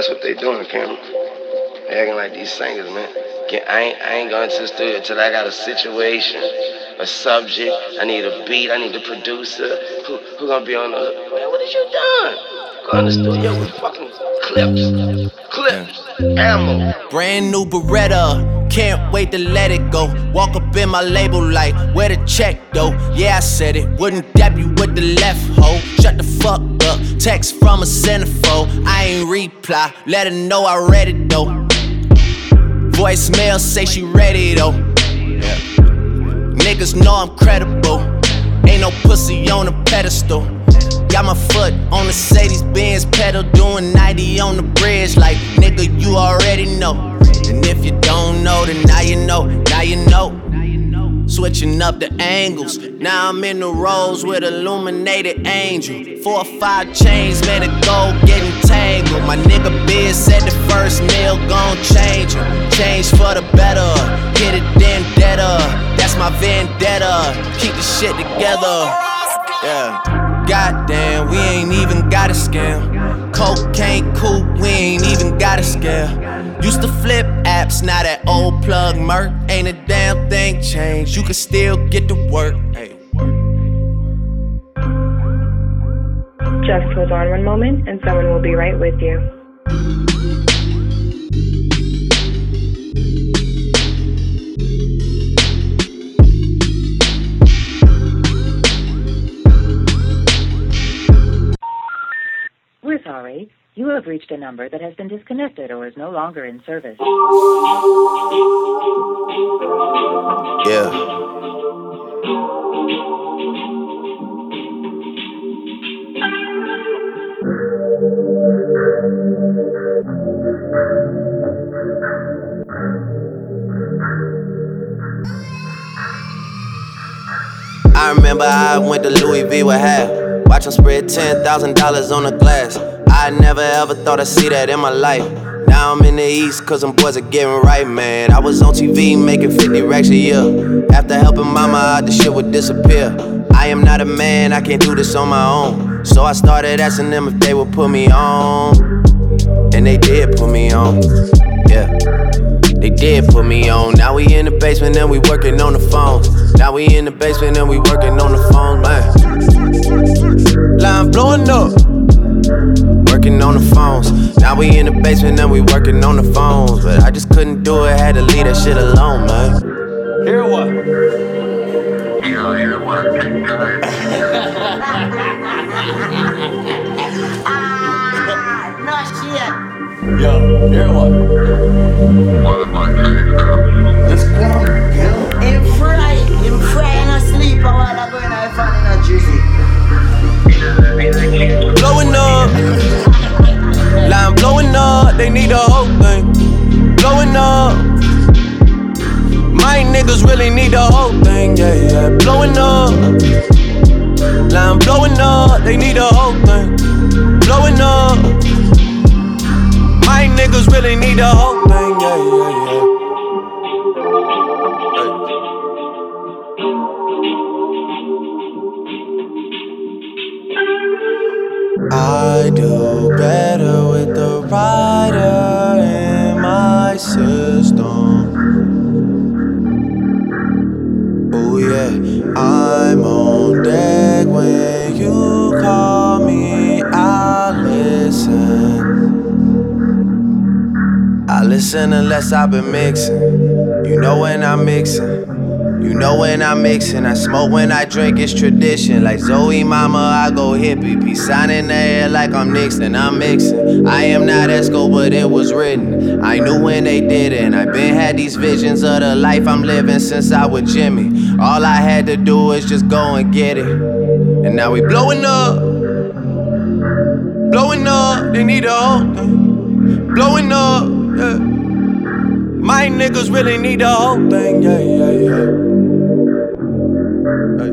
That's what they doing, Cameron. They acting like these singers, man. I ain't, I ain't going to the studio until I got a situation, a subject. I need a beat. I need a producer. Who, who gonna be on the? Man, what is you doing? Go in the studio with fucking clips, clips, ammo. Brand new Beretta. Can't wait to let it go. Walk up in my label like, where the check though? Yeah, I said it. Wouldn't dab you with the left hoe. Shut the fuck up. Text from a centerfold. I ain't reply. Let her know I read it though. Voicemail say she ready though. Niggas know I'm credible. Ain't no pussy on a pedestal. Got my foot on the Mercedes Benz pedal, doing 90 on the bridge. Like, nigga, you already know. And if you don't know, then now you know, now you know. Switching up the angles. Now I'm in the rows with illuminated angel. Four or five chains, man, the gold getting tangled. My nigga Biz said the first nail gon' change him. Change for the better. get it then. That's my vendetta. Keep the shit together. Yeah. Goddamn, we ain't even got a scam. Cocaine cool, we ain't even got a scale. Used to flip apps, now that old plug murk. Ain't a damn thing changed. You can still get to work. Hey. Just hold on one moment, and someone will be right with you. We're sorry. You have reached a number that has been disconnected or is no longer in service. Yeah. I remember I went to Louis V with half. Watch him spread $10,000 on the glass. I never ever thought I'd see that in my life. Now I'm in the east, cause them boys are getting right, man. I was on TV making 50 racks a year. After helping mama out, the shit would disappear. I am not a man, I can't do this on my own. So I started asking them if they would put me on. And they did put me on. Yeah. They did put me on. Now we in the basement and we working on the phones. Now we in the basement and we working on the phone, man. Line blowing up working on the phones. Now we in the basement and we working on the phones. But I just couldn't do it, had to leave that shit alone, man. Hear what? Yo, hear what? Yo, hear what? What am I saying, Just come, girl. Him fry, him fry and asleep while I'm going to find in a drizzy. Blowing up. Line blowing up, they need a whole thing. Blowing up. My niggas really need the whole thing, yeah, yeah. Blowing up. Line blowing up, they need a whole thing. Blowing up. Niggas really need the whole thing, yeah, yeah, yeah. I do better with the rider in my system. Oh yeah, I'm on deck when you I listen unless I've been mixing. You know when I'm mixing. You know when I'm mixing, I smoke when I drink, it's tradition. Like Zoe Mama, I go hippie. Peace sign in the air like I'm Nixon, I'm mixing. I am not Esco, but it was written. I knew when they did it. and I been had these visions of the life I'm living since I was Jimmy. All I had to do is just go and get it. And now we blowing up. Blowing up, they need a. Blowing up, yeah. My niggas really need the whole thing, yeah, yeah, yeah. Hey.